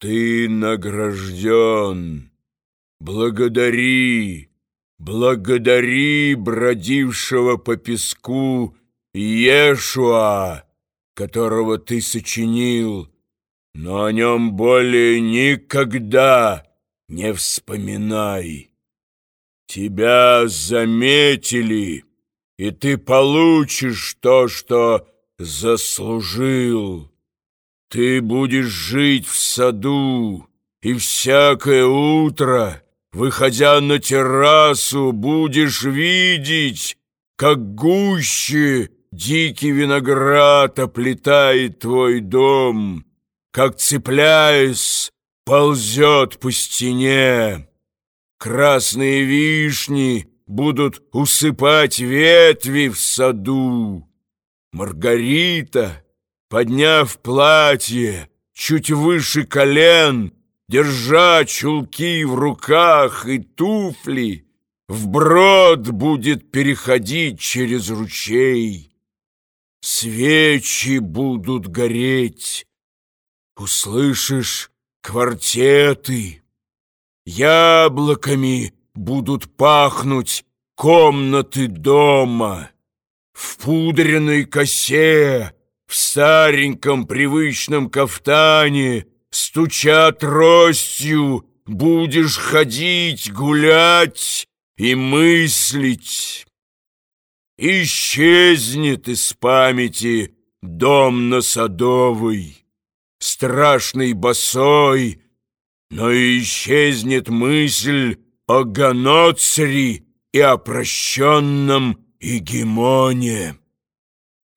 Ты награжден. Благодари, благодари бродившего по песку Иешуа, которого ты сочинил, но о нем более никогда не вспоминай. Тебя заметили, и ты получишь то, что заслужил. Ты будешь жить в саду, и всякое утро, выходя на террасу, будешь видеть, как гуще дикий виноград оплетает твой дом, как, цепляясь, ползет по стене. Красные вишни будут усыпать ветви в саду. Маргарита, подняв платье чуть выше колен, держа чулки в руках и туфли, вброд будет переходить через ручей. Свечи будут гореть, услышишь квартеты, яблоками будут пахнуть комнаты дома. В пудренной косе, в стареньком привычном кафтане, Стуча тростью, будешь ходить, гулять и мыслить. Исчезнет из памяти дом на Садовой, страшный босой, но исчезнет мысль о Ганоцри и о прощенном Игемоне.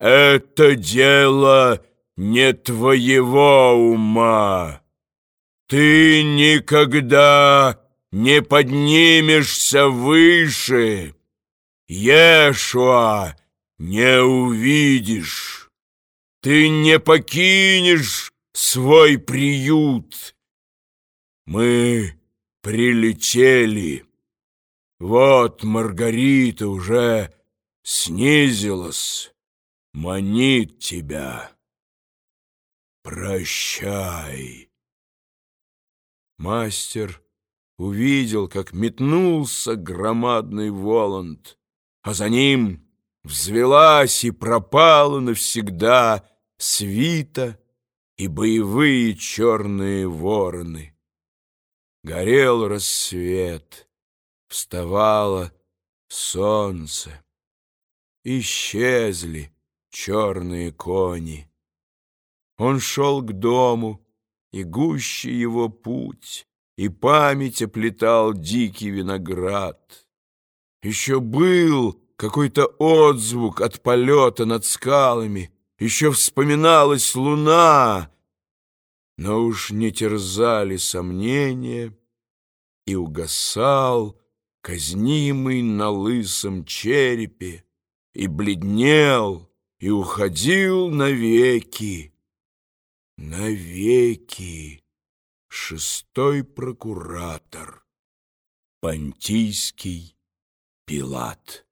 Это дело не твоего ума. Ты никогда не поднимешься выше. Ешуа не увидишь. Ты не покинешь свой приют. Мы прилетели. Вот Маргарита уже снизилась, манит тебя. Прощай. Мастер увидел, как метнулся громадный Воланд, а за ним взвелась и пропала навсегда свита и боевые черные вороны. Горел рассвет, вставало солнце. Исчезли черные кони. Он шел к дому, и гуще его путь, и память оплетал дикий виноград. Еще был какой-то отзвук от полета над скалами, еще вспоминалась луна, но уж не терзали сомнения, и угасал казнимый на лысом черепе, и бледнел, и уходил навеки, навеки. Шестой прокуратор, Понтийский Пилат.